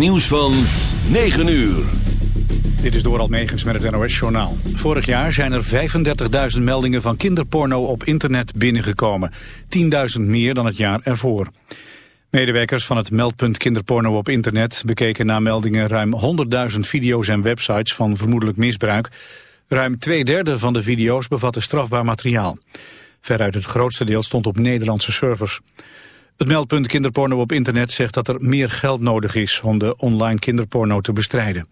Nieuws van 9 uur. Dit is door Almegens met het NOS-journaal. Vorig jaar zijn er 35.000 meldingen van kinderporno op internet binnengekomen. 10.000 meer dan het jaar ervoor. Medewerkers van het meldpunt kinderporno op internet bekeken na meldingen ruim 100.000 video's en websites van vermoedelijk misbruik. Ruim twee derde van de video's bevatten strafbaar materiaal. Veruit het grootste deel stond op Nederlandse servers. Het meldpunt kinderporno op internet zegt dat er meer geld nodig is om de online kinderporno te bestrijden.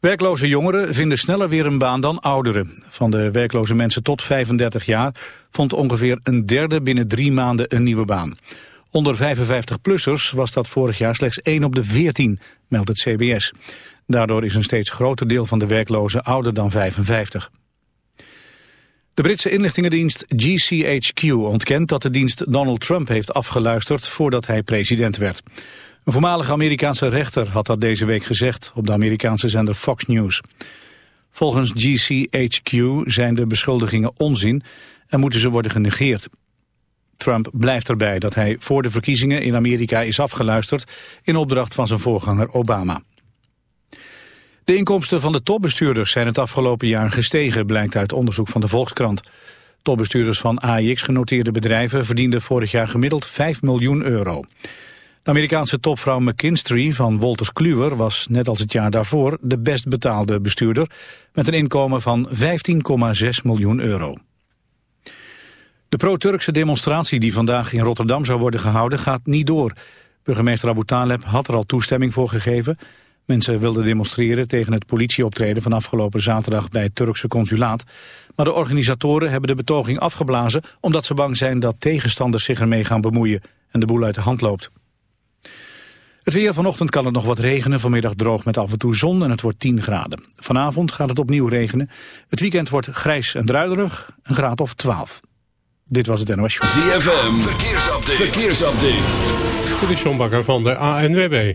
Werkloze jongeren vinden sneller weer een baan dan ouderen. Van de werkloze mensen tot 35 jaar vond ongeveer een derde binnen drie maanden een nieuwe baan. Onder 55-plussers was dat vorig jaar slechts 1 op de 14, meldt het CBS. Daardoor is een steeds groter deel van de werklozen ouder dan 55. De Britse inlichtingendienst GCHQ ontkent dat de dienst Donald Trump heeft afgeluisterd voordat hij president werd. Een voormalige Amerikaanse rechter had dat deze week gezegd op de Amerikaanse zender Fox News. Volgens GCHQ zijn de beschuldigingen onzin en moeten ze worden genegeerd. Trump blijft erbij dat hij voor de verkiezingen in Amerika is afgeluisterd in opdracht van zijn voorganger Obama. De inkomsten van de topbestuurders zijn het afgelopen jaar gestegen, blijkt uit onderzoek van de Volkskrant. Topbestuurders van AIX genoteerde bedrijven verdienden vorig jaar gemiddeld 5 miljoen euro. De Amerikaanse topvrouw McKinstry van Wolters Kluwer was net als het jaar daarvoor de best betaalde bestuurder met een inkomen van 15,6 miljoen euro. De pro-Turkse demonstratie die vandaag in Rotterdam zou worden gehouden gaat niet door. Burgemeester Abu Taleb had er al toestemming voor gegeven. Mensen wilden demonstreren tegen het politieoptreden van afgelopen zaterdag bij het Turkse consulaat. Maar de organisatoren hebben de betoging afgeblazen omdat ze bang zijn dat tegenstanders zich ermee gaan bemoeien en de boel uit de hand loopt. Het weer vanochtend kan het nog wat regenen, vanmiddag droog met af en toe zon en het wordt 10 graden. Vanavond gaat het opnieuw regenen. Het weekend wordt grijs en druilerig, een graad of 12. Dit was het NOS Show. ZFM, verkeersupdate. verkeersupdate. Dit is John Bakker van de ANWB.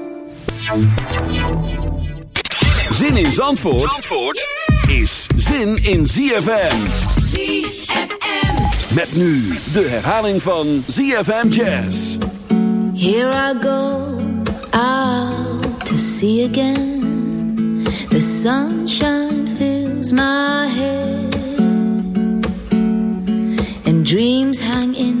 Zin in Zandvoort, Zandvoort is zin in ZFM. ZFM. Met nu de herhaling van ZFM Jazz. Here I go out to sea again. The sunshine fills my head. And dreams hang in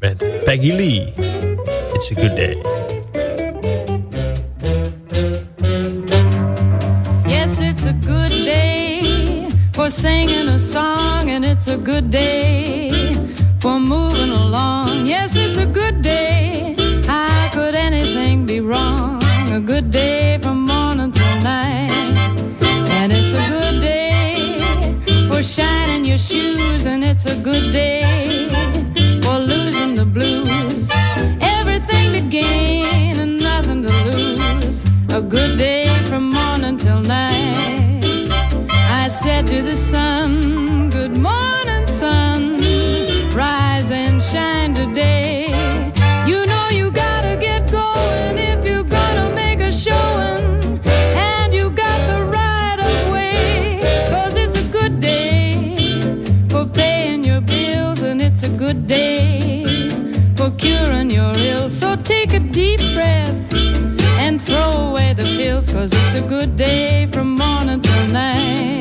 met Peggy Lee. It's a Good Day. Yes, it's a good day for singing a song and it's a good day for moving along. Yes, it's a good day. How could anything be wrong? A good day from morning till night. And it's a good day for shining your shoes, and it's a good day blues. Everything to gain and nothing to lose. A good day from morning till night. I said to the sun, a good day from morning till night.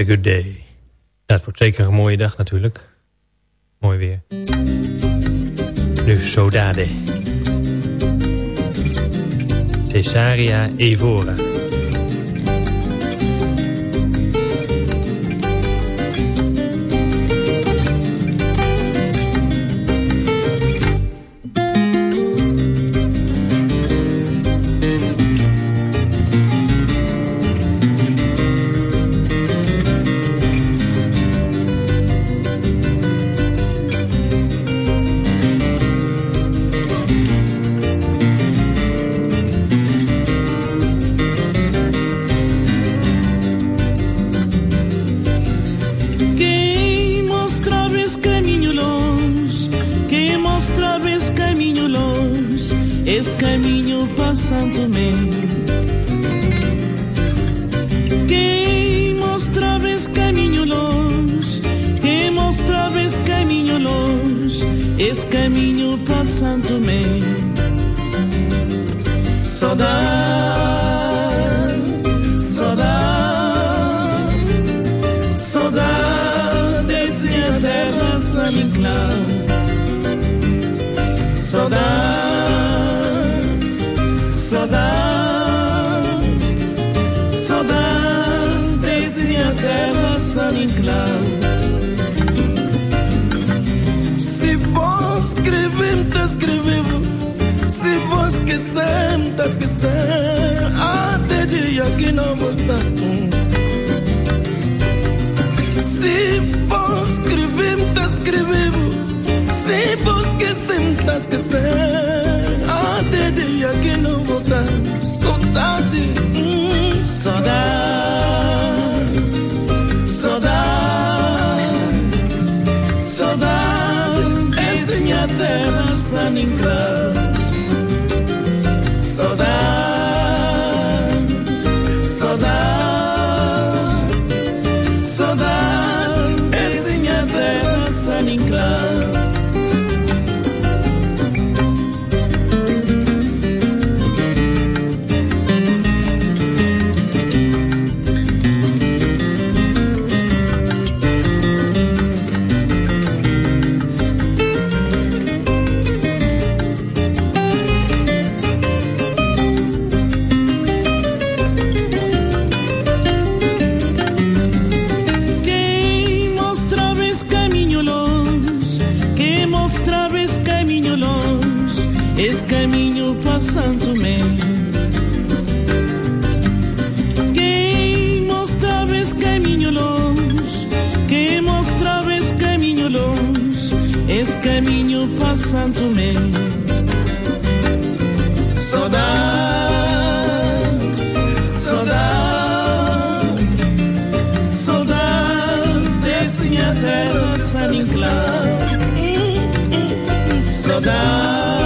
A Good Day. Ja, het wordt zeker een mooie dag natuurlijk. Mooi weer. Nu Sodade. Cesaria Evora. Santo Mê. Saudade sen taski sen ateci yakin olmasa si vos escribim t'escribim si vos que sem taski sen ateci yakin olmasa mm, saudade saudade saudade saudade. É minha terra saninca santo men. Quem caminho longe, quem mostrava caminho longe, esse caminho para santo men. Saudade, saudade, saudade assim desse minha terra, Sanin Claro. Saudade.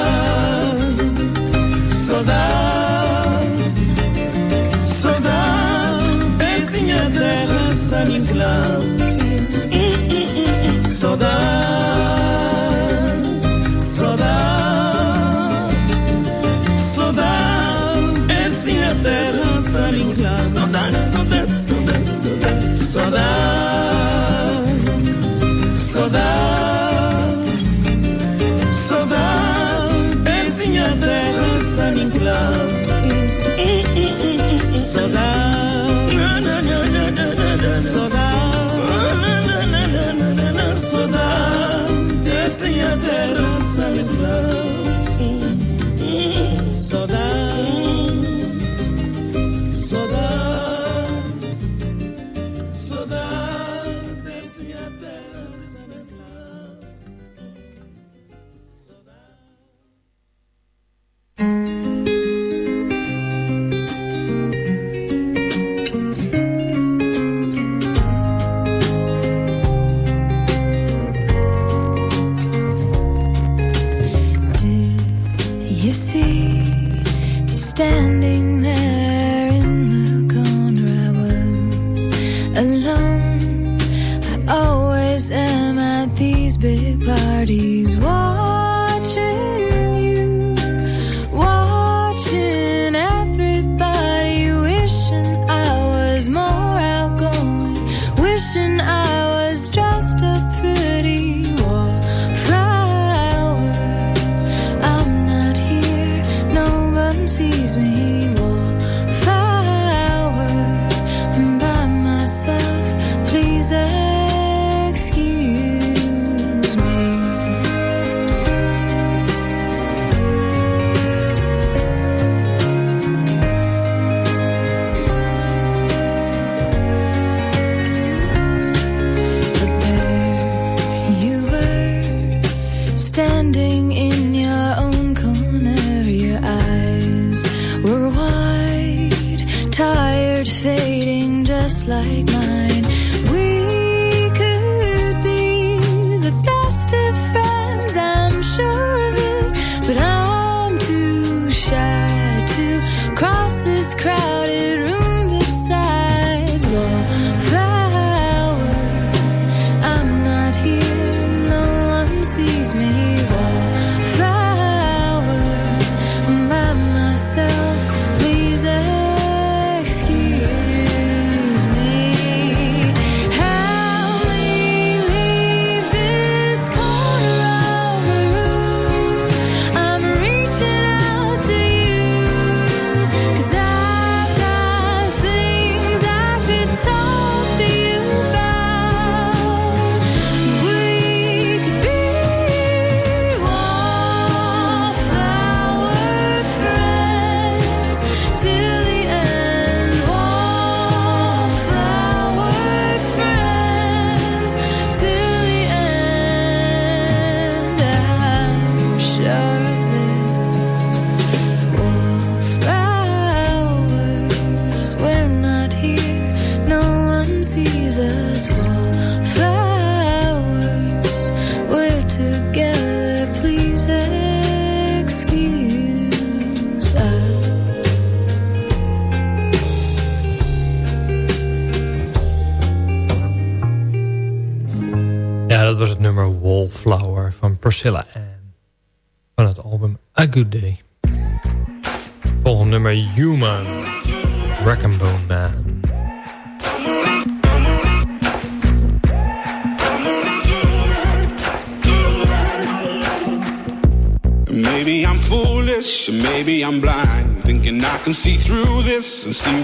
Saudade, saudade, saudade. É sim a terra sem ligar. Saudade, saudade, saudade, saudade, saudade, saudade, saudade. É sim a terra sem ligar. Saudade, saudade. love.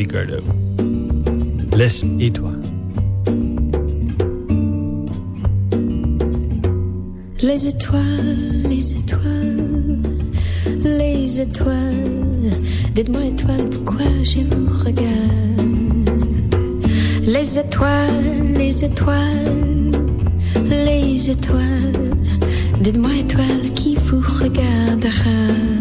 Ricardo. Laisse et toi? Les étoiles, les étoiles, les étoiles. Dites-moi étoiles, pourquoi je vous regarde. Les étoiles, les étoiles, les étoiles. Dites-moi étoiles qui vous regardera?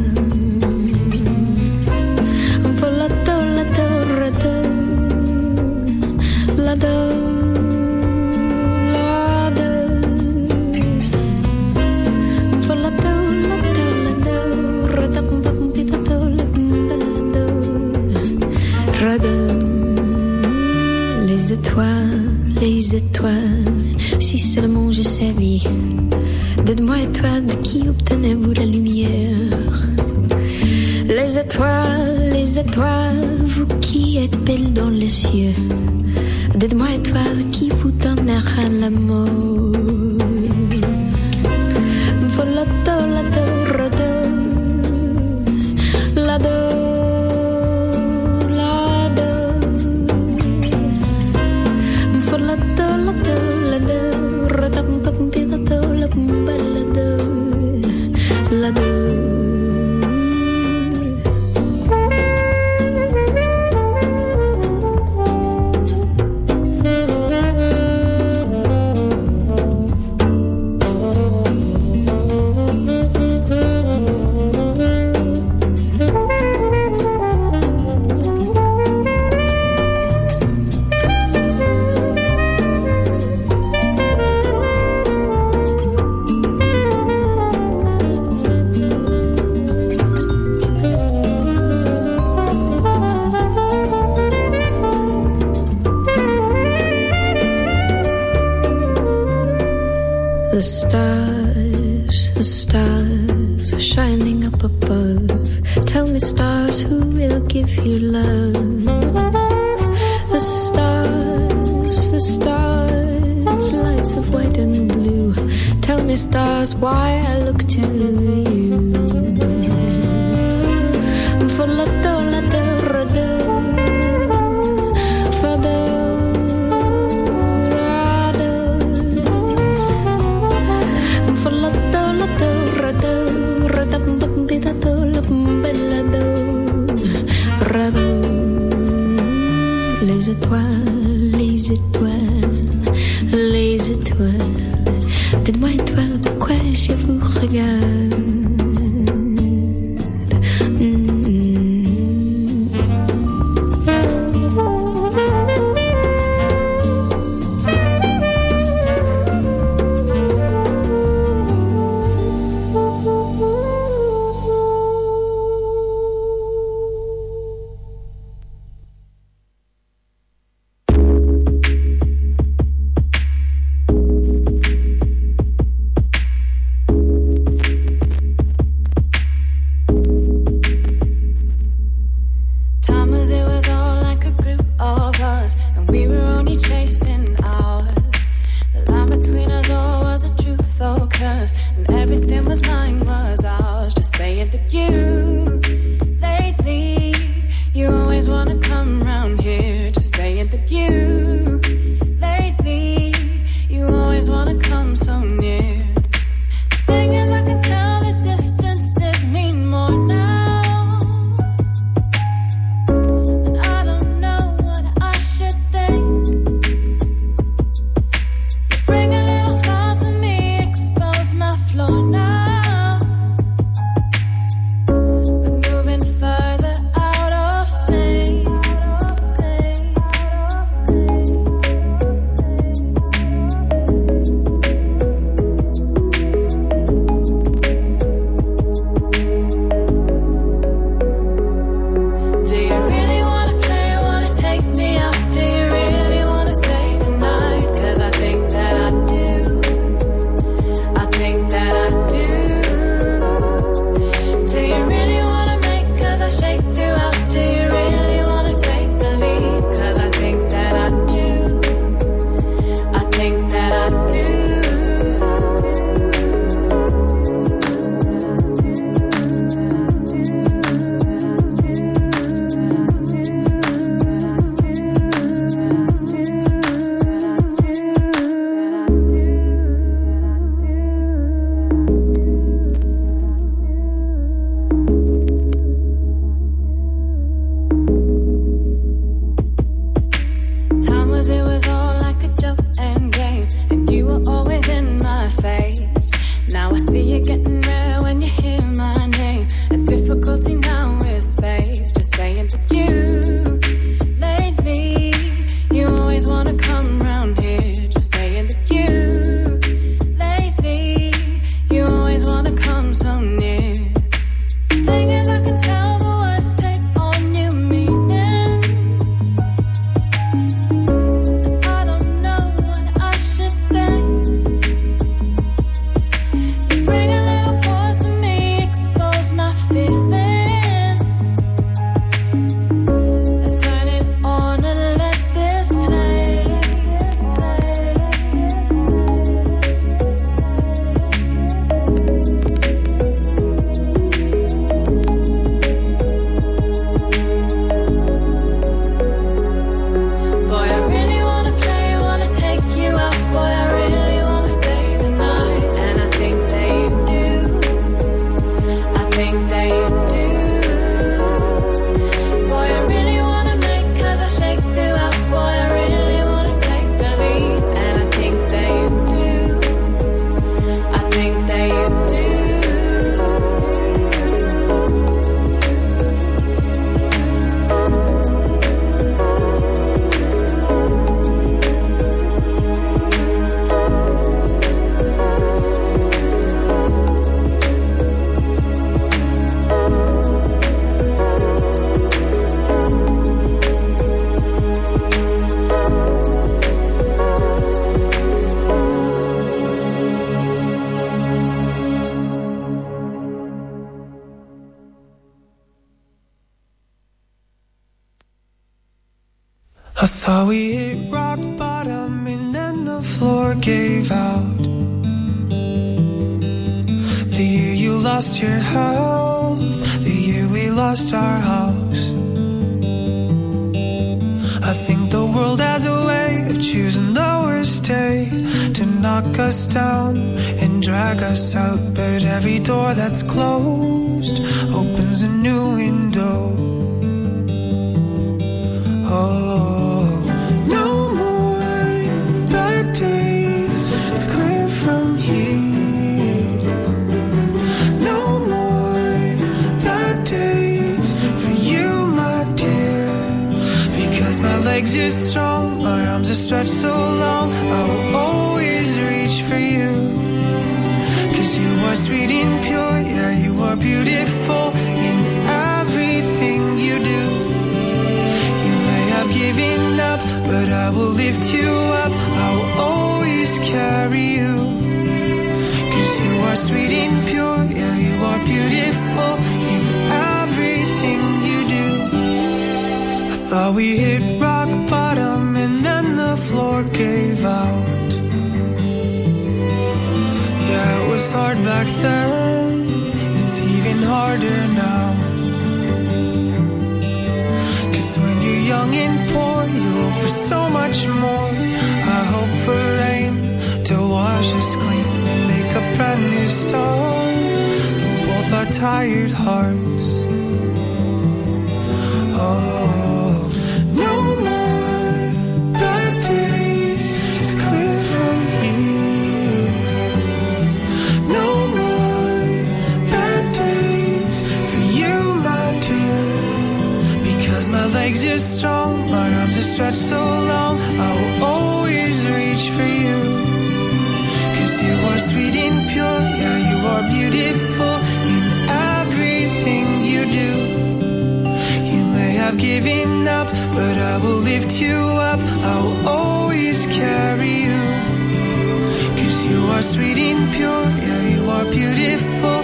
Knock us down and drag us out. But every door that's closed opens a new window. Oh, no more bad days. It's clear from here. No more bad days for you, my dear. Because my legs are strong, my arms are stretched so long. I sweet and pure, yeah, you are beautiful in everything you do. You may have given up, but I will lift you up. I will always carry you. Cause you are sweet and pure, yeah, you are beautiful in everything you do. I thought we hit was hard back then, it's even harder now. Cause when you're young and poor, you hope for so much more. I hope for rain to wash us clean and make a brand new start for both our tired hearts. Stretched so long. I will always reach for you. Cause you are sweet and pure, yeah, you are beautiful in everything you do. You may have given up, but I will lift you up. I will always carry you. Cause you are sweet and pure, yeah, you are beautiful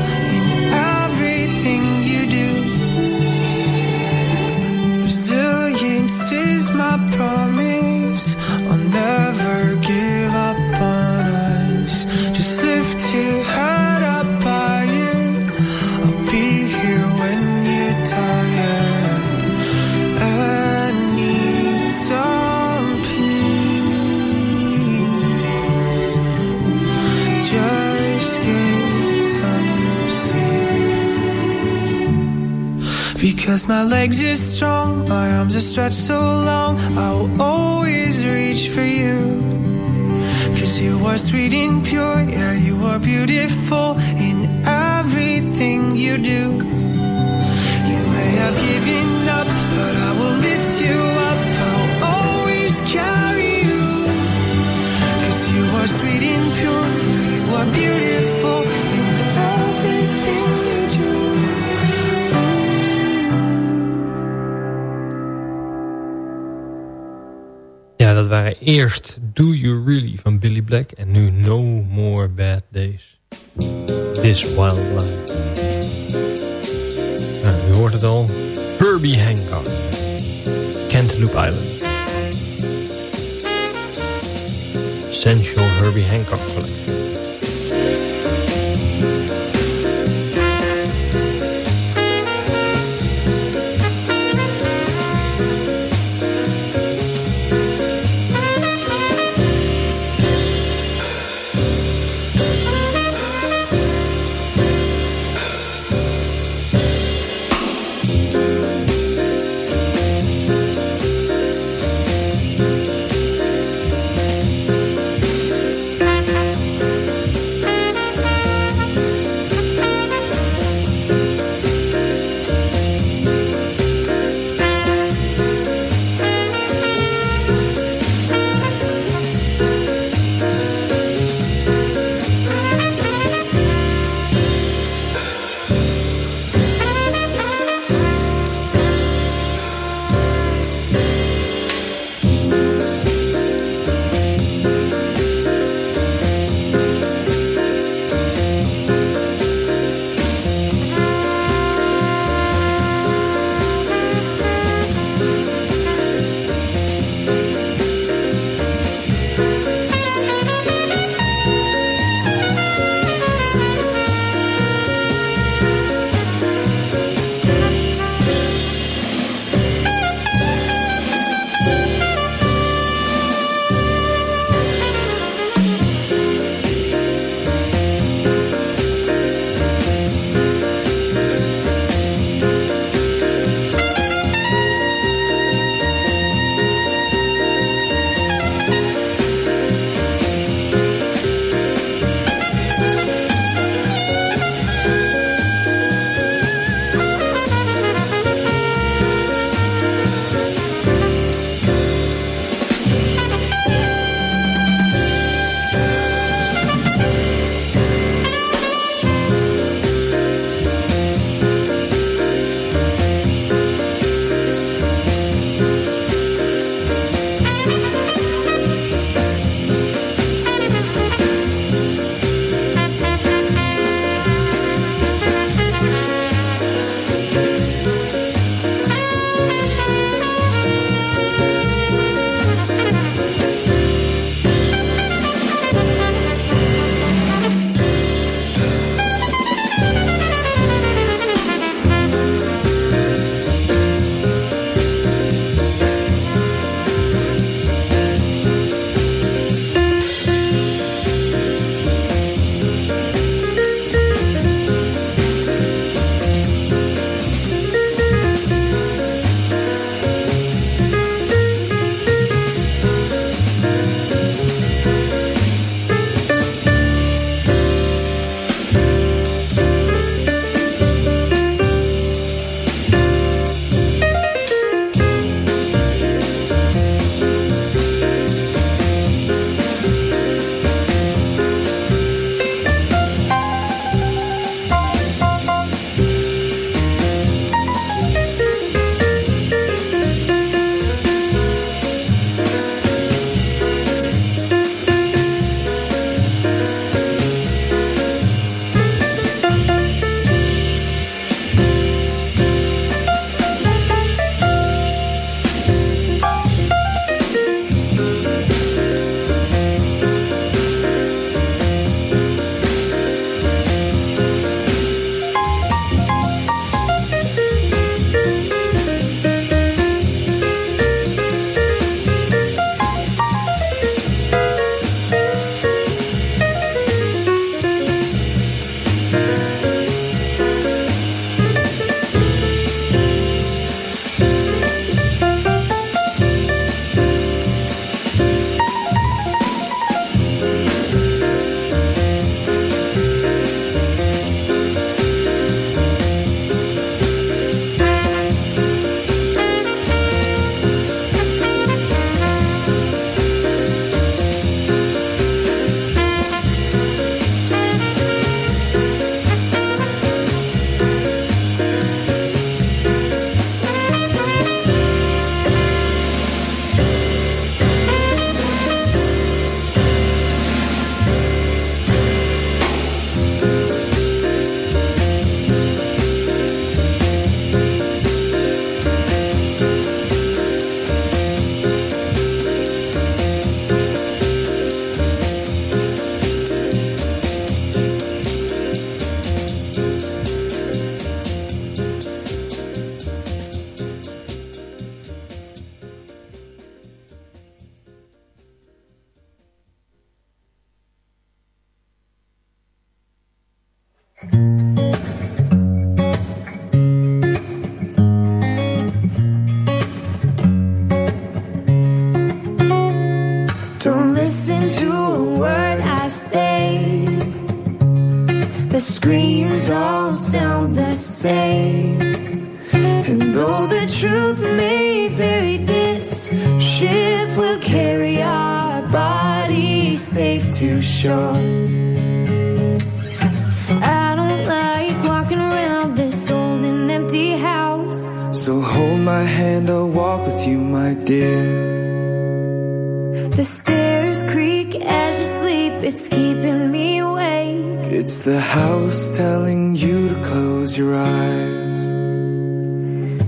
Because my legs are strong, my arms are stretched so long. I will always reach for you. Cause you are sweet and pure, yeah, you are beautiful in everything you do. You may have given up, but I will lift you up. I'll always carry you. Cause you are sweet and pure, yeah, you are beautiful dat waren eerst Do You Really van Billy Black en nu No More Bad Days. This Wild Life. Nou, u hoort het al. Herbie Hancock. Cantaloupe Island. Essential Herbie Hancock Collection. Dear. The stairs creak as you sleep, it's keeping me awake. It's the house telling you to close your eyes.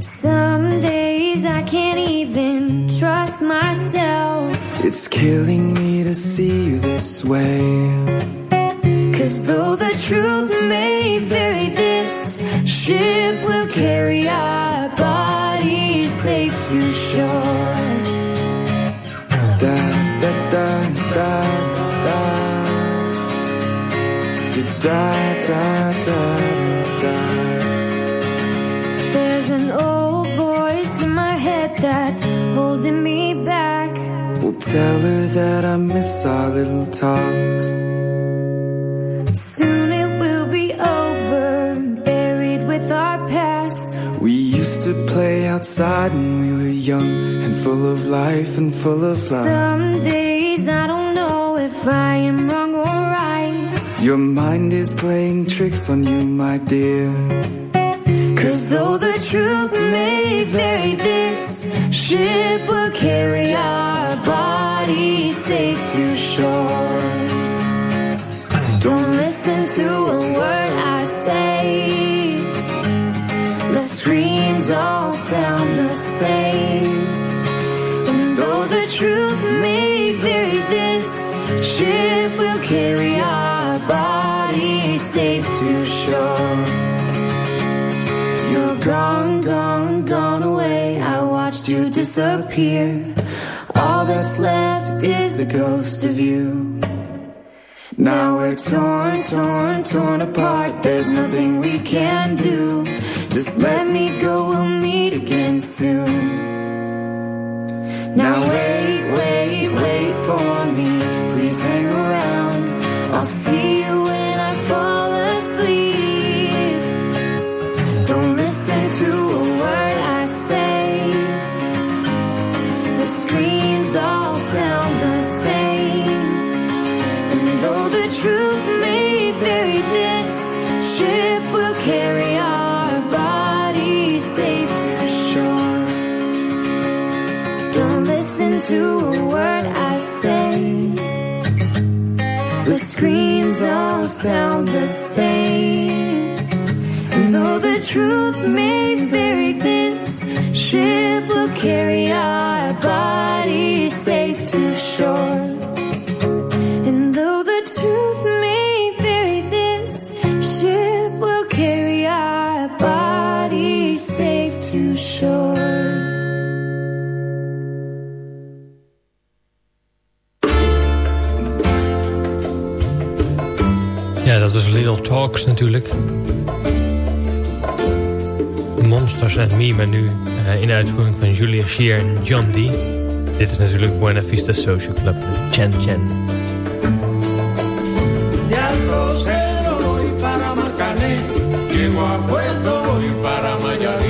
Some days I can't even trust myself. It's killing me to see you this way. Cause though the truth may vary, this ship will carry our bodies safe to shore. Da da da da da. There's an old voice in my head that's holding me back. We'll tell her that I miss our little talks. Soon it will be over, buried with our past. We used to play outside when we were young and full of life and full of love. Some days I don't know if I am wrong. Your mind is playing tricks on you, my dear. Cause though the truth may vary, this ship will carry our bodies safe to shore. Don't listen to a word I say. The screams all sound the same. And though the truth may vary, this ship will carry our bodies safe to shore. You're gone, gone, gone away. I watched you disappear. All that's left is the ghost of you. Now we're torn, torn, torn apart. There's nothing we can do. Just let me go, we'll meet again soon. Now wait, wait, wait for me. Please hang around. I'll see to a word I say. The screams all sound the same. And though the truth may vary, this ship will carry our bodies safe to shore. Talks natuurlijk. Monsters and Me, nu eh, in uitvoering van Julia Shear en John D. Dit is natuurlijk Buena Vista Social Club, Chen Chen. De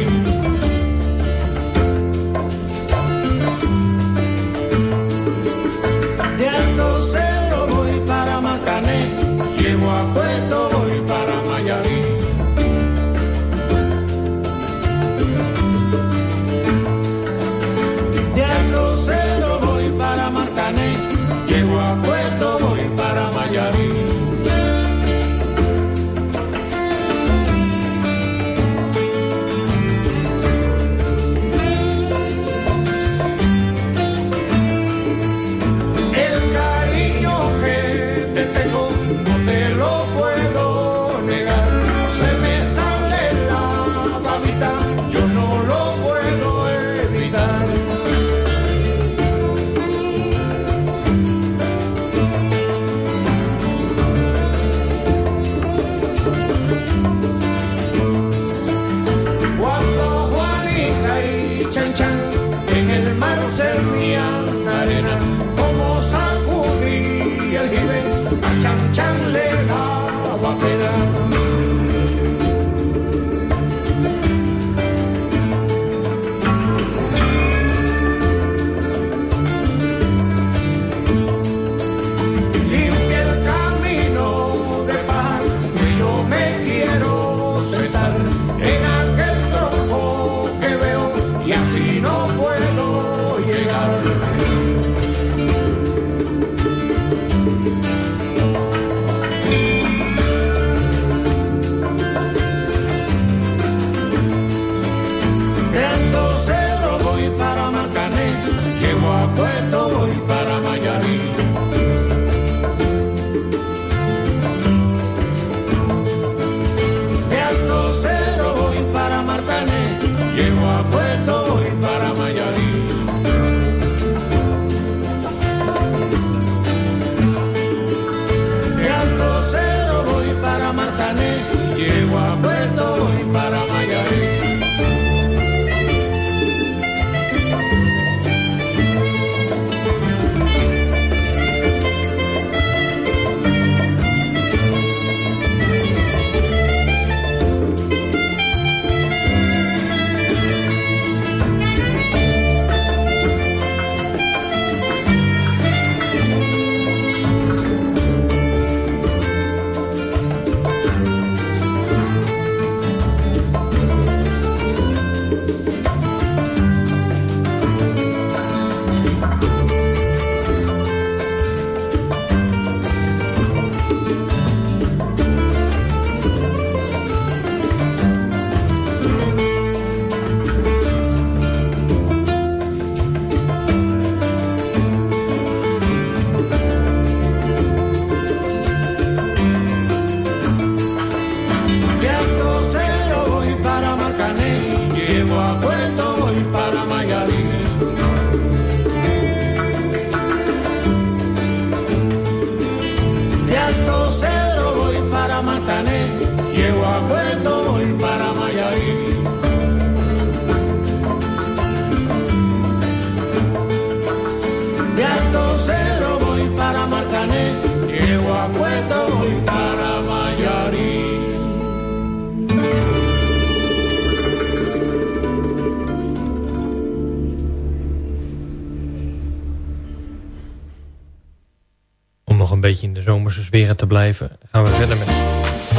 sferen te blijven... gaan we verder met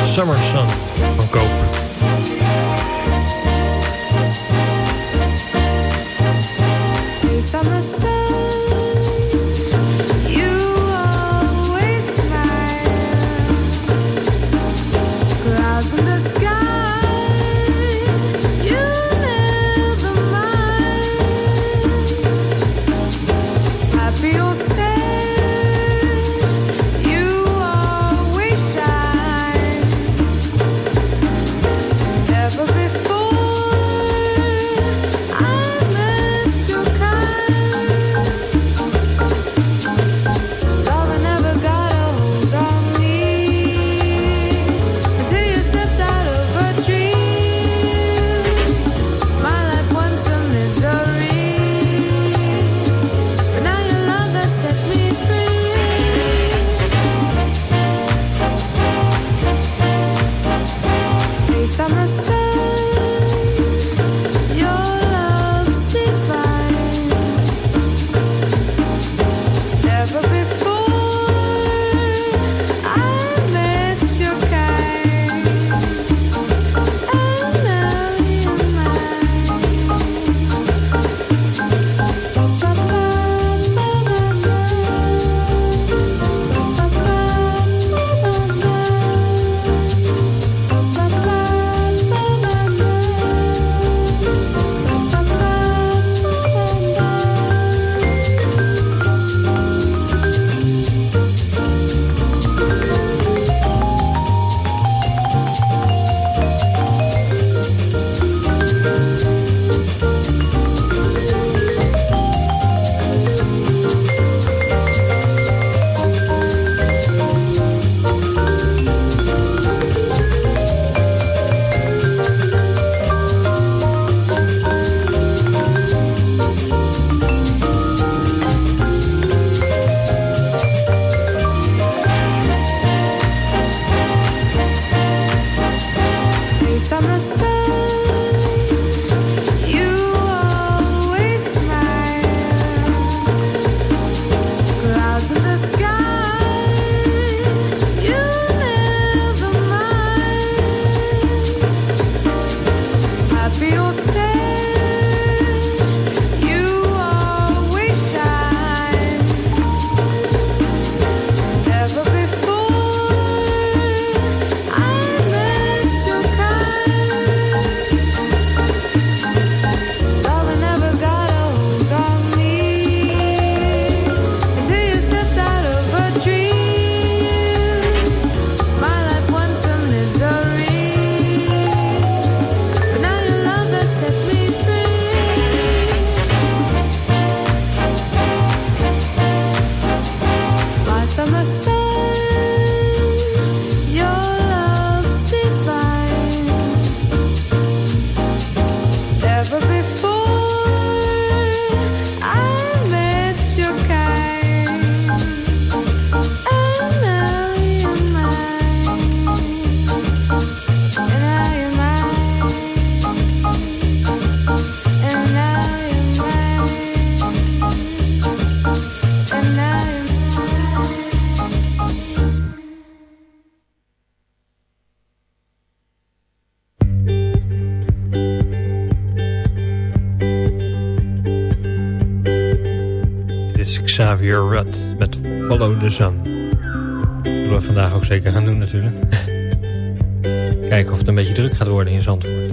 Summer Sun van Koper. Xavier Rudd met Follow the Sun. Dat willen we vandaag ook zeker gaan doen natuurlijk. Kijken of het een beetje druk gaat worden in Zandvoort.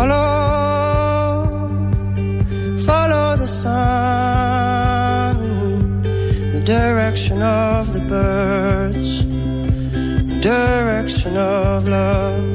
Follow, follow the sun, the direction of the birds, the direction of love.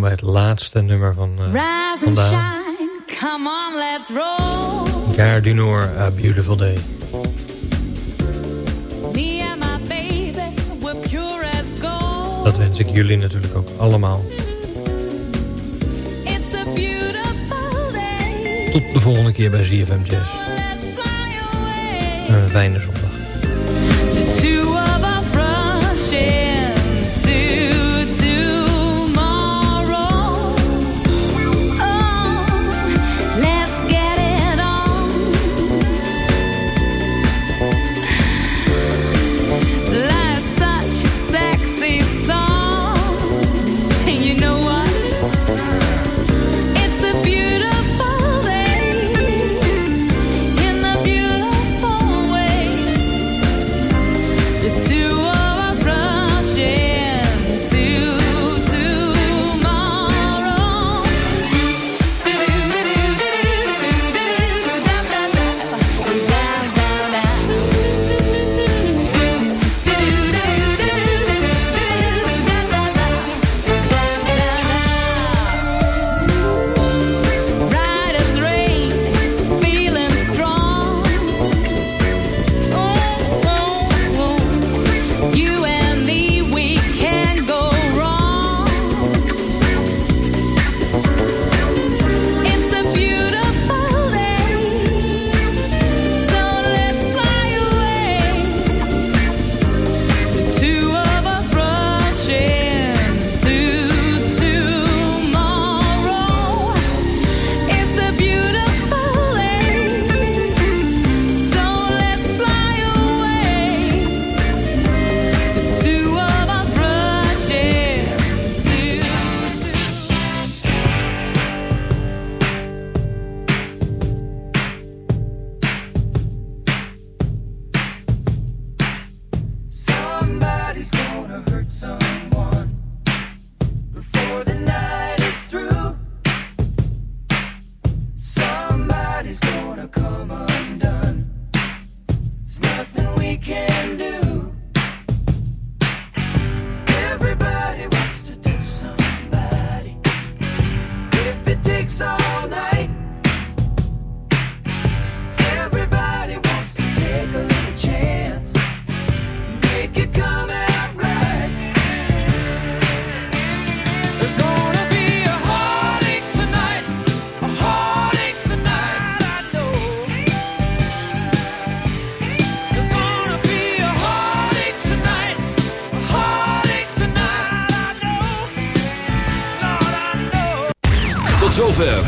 bij het laatste nummer van uh, vandaag. Shine, come on, let's roll. Du A Beautiful Day. My baby, we're pure as gold. Dat wens ik jullie natuurlijk ook allemaal. It's a beautiful day. Tot de volgende keer bij ZFM Jazz. Een fijne zon.